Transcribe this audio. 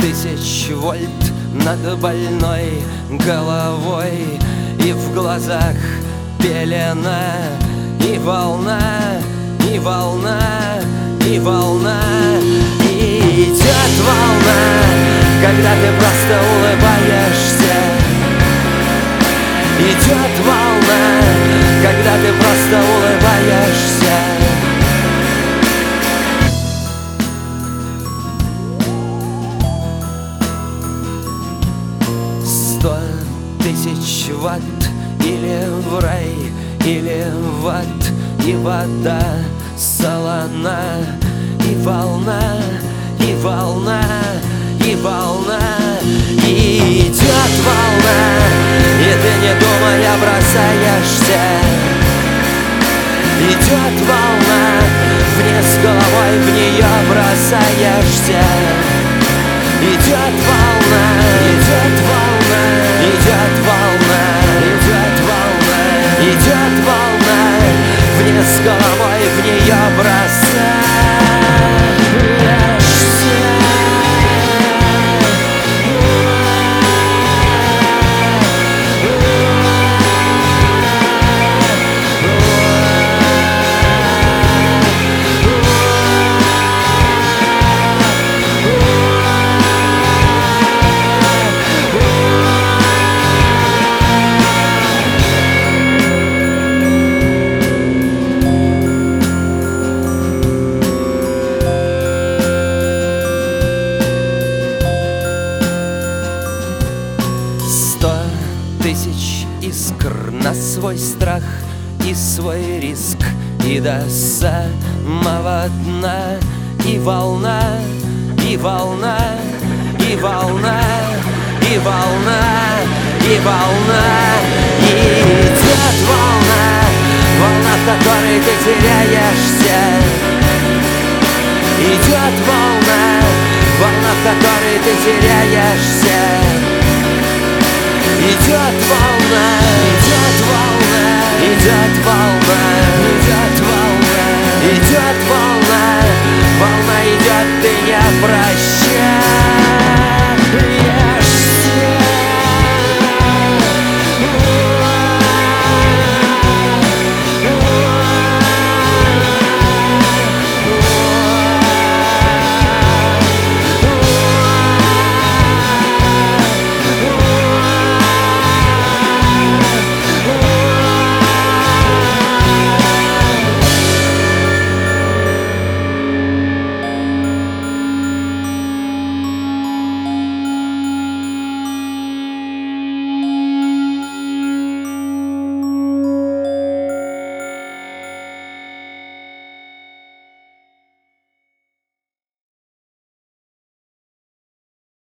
тысяч вольт над больной головой И в глазах пелена И волна, и волна, и волна. И идет волна, когда ты просто улыбаешься. Идет волна, когда ты просто улыбаешься тысяч ватт или в рай, или в ад. И вода солона, и волна, и волна, и волна. И идет волна, и ты не думая бросаешься. Идет волна, вниз головой в нее бросаешься. Идет волна, идет волна, идет на свой страх и свой риск. И до самого дна И волна, и волна, и волна, и волна, и волна. И идет волна, волна, в которой ты теряешься. Идет волна, волна, в которой ты теряешься идет волна,